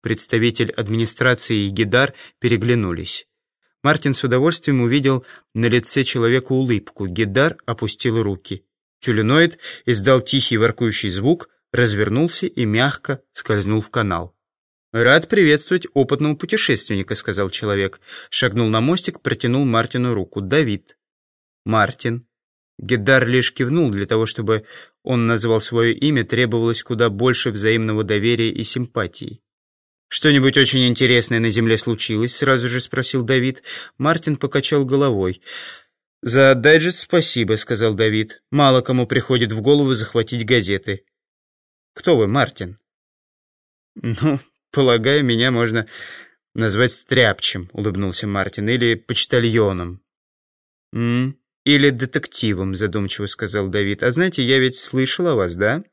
представитель администрации и Гидар переглянулись. Мартин с удовольствием увидел на лице человека улыбку. Гидар опустил руки. Тюленоид издал тихий воркующий звук, развернулся и мягко скользнул в канал. «Рад приветствовать опытного путешественника», — сказал человек. Шагнул на мостик, протянул Мартину руку. «Давид». «Мартин». Геддар лишь кивнул для того, чтобы он назвал свое имя, требовалось куда больше взаимного доверия и симпатии. «Что-нибудь очень интересное на земле случилось?» — сразу же спросил Давид. Мартин покачал головой. «За дайджест спасибо», — сказал Давид. «Мало кому приходит в голову захватить газеты». «Кто вы, Мартин?» «Ну, полагаю, меня можно назвать стряпчем», — улыбнулся Мартин, «или почтальоном». «М «Или детективом», — задумчиво сказал Давид. «А знаете, я ведь слышал о вас, да?»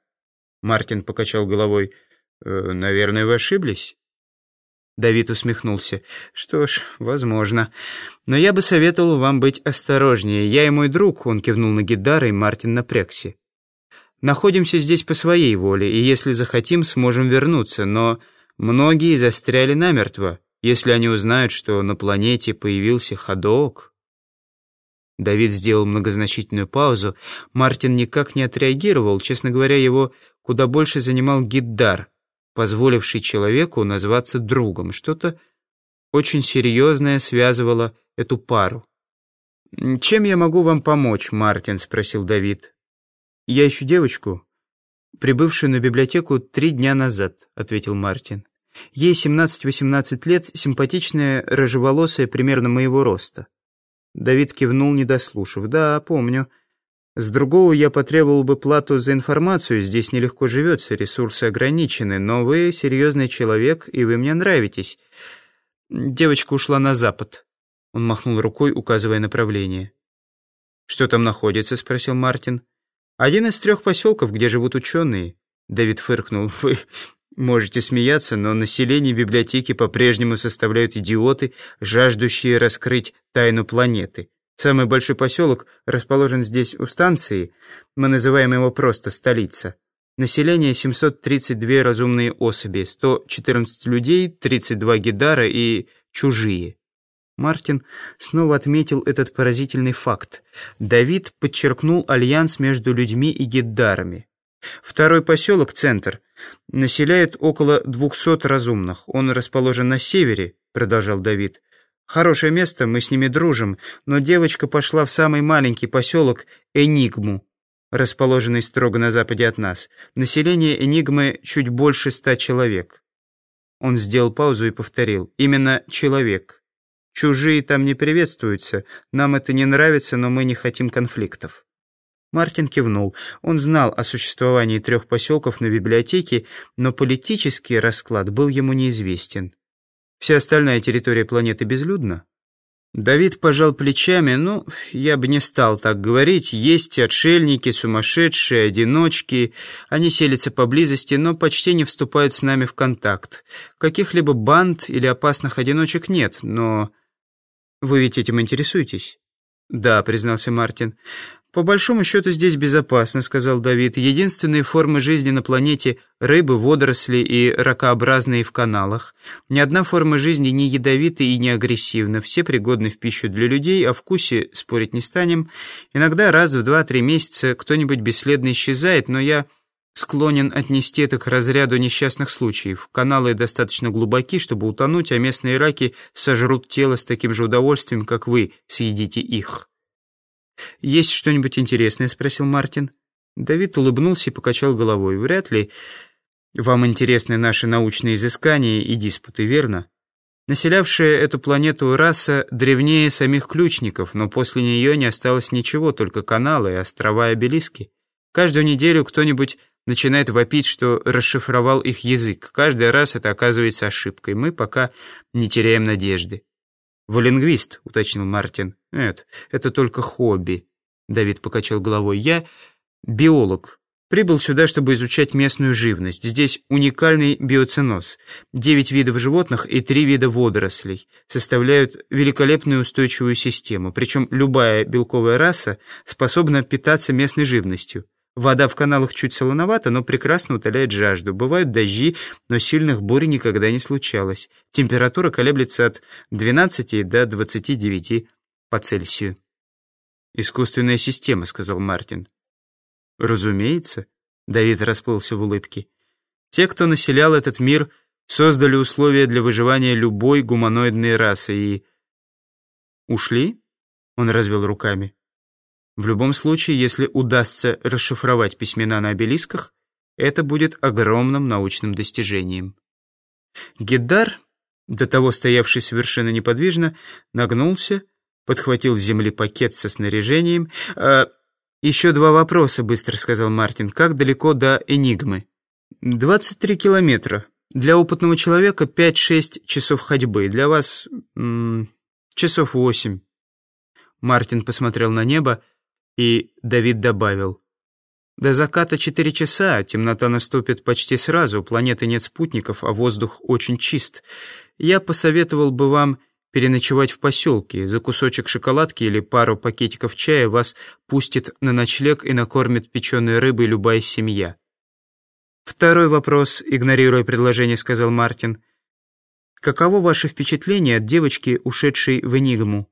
Мартин покачал головой. «Э, «Наверное, вы ошиблись?» Давид усмехнулся. «Что ж, возможно. Но я бы советовал вам быть осторожнее. Я и мой друг», — он кивнул на Гидара и Мартин напрягся. «Находимся здесь по своей воле, и если захотим, сможем вернуться, но многие застряли намертво, если они узнают, что на планете появился ходок». Давид сделал многозначительную паузу. Мартин никак не отреагировал. Честно говоря, его куда больше занимал Гиддар — позволивший человеку назваться другом. Что-то очень серьезное связывало эту пару. «Чем я могу вам помочь, Мартин?» — спросил Давид. «Я ищу девочку, прибывшую на библиотеку три дня назад», — ответил Мартин. «Ей 17-18 лет, симпатичная, рыжеволосая, примерно моего роста». Давид кивнул, не дослушав. «Да, помню. С другого я потребовал бы плату за информацию, здесь нелегко живется, ресурсы ограничены, но вы серьезный человек, и вы мне нравитесь. Девочка ушла на запад. Он махнул рукой, указывая направление. «Что там находится?» — спросил Мартин. «Один из трех поселков, где живут ученые». Дэвид фыркнул. «Вы можете смеяться, но население библиотеки по-прежнему составляют идиоты, жаждущие раскрыть тайну планеты. Самый большой поселок расположен здесь у станции, мы называем его просто столица. Население 732 разумные особи, 114 людей, 32 гидара и чужие. Мартин снова отметил этот поразительный факт. Давид подчеркнул альянс между людьми и гиддарами. Второй поселок, центр, населяет около 200 разумных. Он расположен на севере, продолжал Давид. Хорошее место, мы с ними дружим, но девочка пошла в самый маленький поселок Энигму, расположенный строго на западе от нас. Население Энигмы чуть больше ста человек. Он сделал паузу и повторил. Именно человек. Чужие там не приветствуются. Нам это не нравится, но мы не хотим конфликтов. Мартин кивнул. Он знал о существовании трех поселков на библиотеке, но политический расклад был ему неизвестен. Вся остальная территория планеты безлюдна? Давид пожал плечами. Ну, я бы не стал так говорить. Есть отшельники, сумасшедшие, одиночки. Они селятся поблизости, но почти не вступают с нами в контакт. Каких-либо банд или опасных одиночек нет, но... Вы ведь этим интересуетесь? Да, признался Мартин. «По большому счету здесь безопасно», — сказал Давид. «Единственные формы жизни на планете — рыбы, водоросли и ракообразные в каналах. Ни одна форма жизни не ядовита и не агрессивна. Все пригодны в пищу для людей, о вкусе спорить не станем. Иногда раз в два-три месяца кто-нибудь бесследно исчезает, но я склонен отнести это к разряду несчастных случаев. Каналы достаточно глубоки, чтобы утонуть, а местные раки сожрут тело с таким же удовольствием, как вы съедите их». «Есть что-нибудь интересное?» — спросил Мартин. Давид улыбнулся и покачал головой. «Вряд ли вам интересны наши научные изыскания и диспуты, верно? Населявшая эту планету раса древнее самих ключников, но после нее не осталось ничего, только каналы острова и обелиски. Каждую неделю кто-нибудь начинает вопить, что расшифровал их язык. Каждый раз это оказывается ошибкой. Мы пока не теряем надежды. «Вы лингвист», — уточнил Мартин. «Нет, это только хобби», — Давид покачал головой. «Я биолог. Прибыл сюда, чтобы изучать местную живность. Здесь уникальный биоценоз. Девять видов животных и три вида водорослей составляют великолепную устойчивую систему. Причем любая белковая раса способна питаться местной живностью. Вода в каналах чуть солоновата, но прекрасно утоляет жажду. Бывают дожди, но сильных бурь никогда не случалось. Температура колеблется от 12 до 29 по Цельсию. «Искусственная система», — сказал Мартин. «Разумеется», — Давид расплылся в улыбке. «Те, кто населял этот мир, создали условия для выживания любой гуманоидной расы и...» «Ушли?» — он развел руками. В любом случае, если удастся расшифровать письмена на обелисках, это будет огромным научным достижением. Гиддар, до того стоявший совершенно неподвижно, нагнулся, подхватил с земли пакет со снаряжением. «А, «Еще два вопроса», — быстро сказал Мартин. «Как далеко до Энигмы?» «23 километра. Для опытного человека 5-6 часов ходьбы. Для вас... часов 8». Мартин посмотрел на небо, и Давид добавил. «До заката четыре часа, темнота наступит почти сразу, планеты нет спутников, а воздух очень чист. Я посоветовал бы вам переночевать в поселке. За кусочек шоколадки или пару пакетиков чая вас пустит на ночлег и накормит печеной рыбой любая семья». «Второй вопрос», — игнорируя предложение, сказал Мартин. «Каково ваше впечатление от девочки, ушедшей в Энигму?»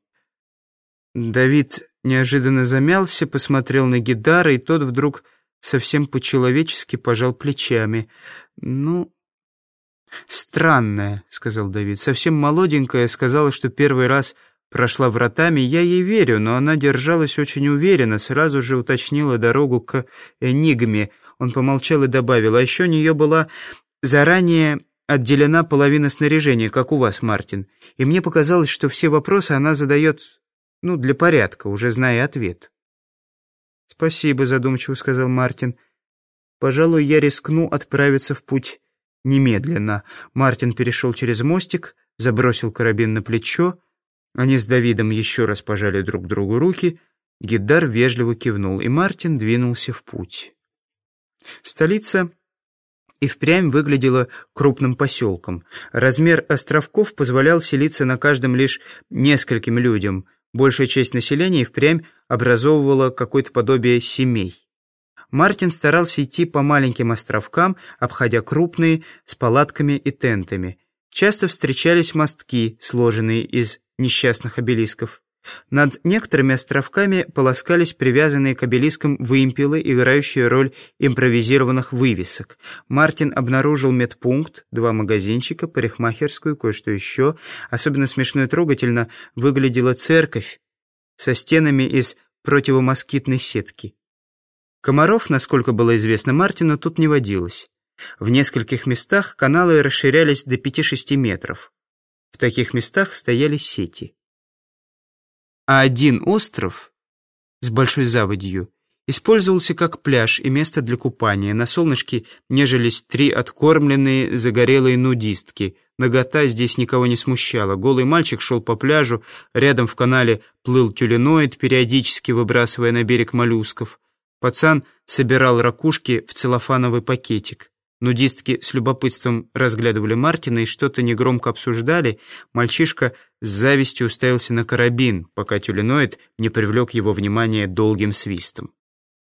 Давид неожиданно замялся, посмотрел на Гидара, и тот вдруг совсем по-человечески пожал плечами. «Ну, странная», — сказал Давид. «Совсем молоденькая, сказала, что первый раз прошла вратами. Я ей верю, но она держалась очень уверенно, сразу же уточнила дорогу к Энигме». Он помолчал и добавил, «А еще у нее была заранее отделена половина снаряжения, как у вас, Мартин. И мне показалось, что все вопросы она задает ну, для порядка, уже зная ответ. «Спасибо», — задумчиво сказал Мартин. «Пожалуй, я рискну отправиться в путь немедленно». Мартин перешел через мостик, забросил карабин на плечо. Они с Давидом еще раз пожали друг другу руки. Гиддар вежливо кивнул, и Мартин двинулся в путь. Столица и впрямь выглядела крупным поселком. Размер островков позволял селиться на каждом лишь нескольким людям — Большая часть населения впрямь образовывала какое-то подобие семей. Мартин старался идти по маленьким островкам, обходя крупные, с палатками и тентами. Часто встречались мостки, сложенные из несчастных обелисков. Над некоторыми островками полоскались привязанные к обелискам вымпелы, играющие роль импровизированных вывесок. Мартин обнаружил медпункт, два магазинчика, парикмахерскую, кое-что еще. Особенно смешно и трогательно выглядела церковь со стенами из противомоскитной сетки. Комаров, насколько было известно Мартину, тут не водилось. В нескольких местах каналы расширялись до 5-6 метров. В таких местах стояли сети а один остров с большой заводью использовался как пляж и место для купания. На солнышке нежились три откормленные загорелые нудистки. Нагота здесь никого не смущала. Голый мальчик шел по пляжу, рядом в канале плыл тюленоид, периодически выбрасывая на берег моллюсков. Пацан собирал ракушки в целлофановый пакетик. Нудистки с любопытством разглядывали Мартина и что-то негромко обсуждали. Мальчишка с завистью уставился на карабин, пока тюленоид не привлек его внимание долгим свистом.